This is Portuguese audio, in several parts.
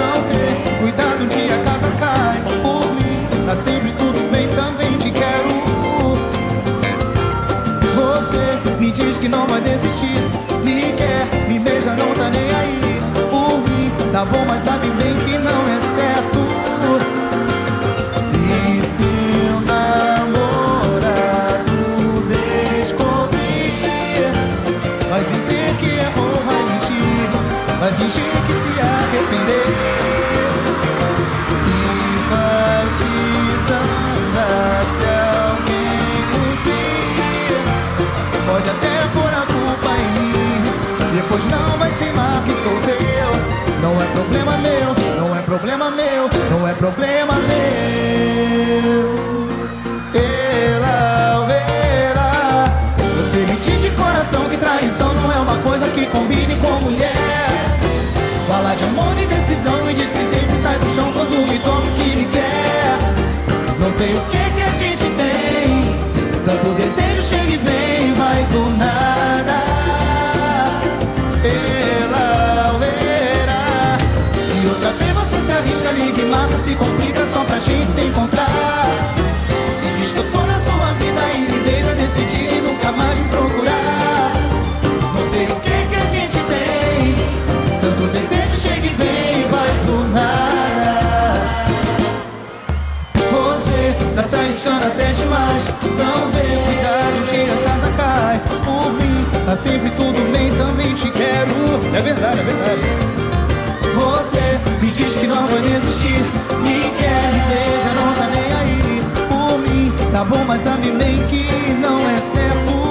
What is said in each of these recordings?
não vê. Cuidado, um dia a casa cai por mim. Tá sempre tudo bem, também te quero. Você me diz que não vai desistir. Me quer, me beija, não tá nem aí. Por mim, tá bom, mas sabe bem que não é certo. Problema meu Não é problema meu. Ela verá Você me diz de coração que traição não é uma coisa que combine com mulher. Fala de amor e decisão e diz que sempre sai do chão quando me toca o que me quer. Não sei o que e marca Se complica só pra gente se encontrar. E diz que eu tô na sua vida e me beija decidir e nunca mais me procurar. Não sei o que que a gente tem Tanto desejo chega e vem, vai do nada. Você tá se arriscando até demais Não vê, cuidado, um dia a casa cai. Por mim, tá sempre tudo bem, também te quero bem que não é certo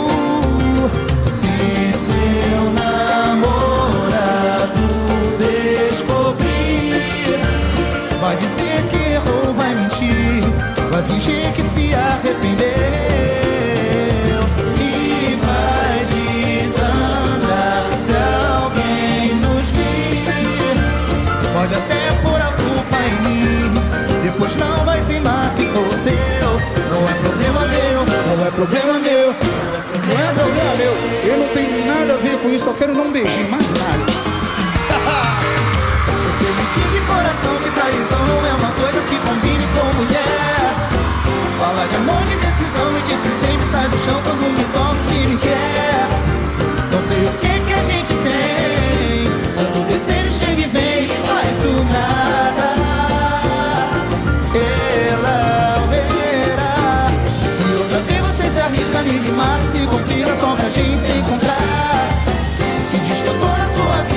meu, não é problema meu. Não é problema meu. Eu não tenho nada a ver com isso Só quero dar um beijinho, mais nada. Você me diz de coração que traição não é uma coisa que combine com mulher. Fala de amor, de decisão e diz que sempre sai do chão quando me toca que me quer e marca Se complica só pra gente se encontrar. E diz que eu tô na sua vida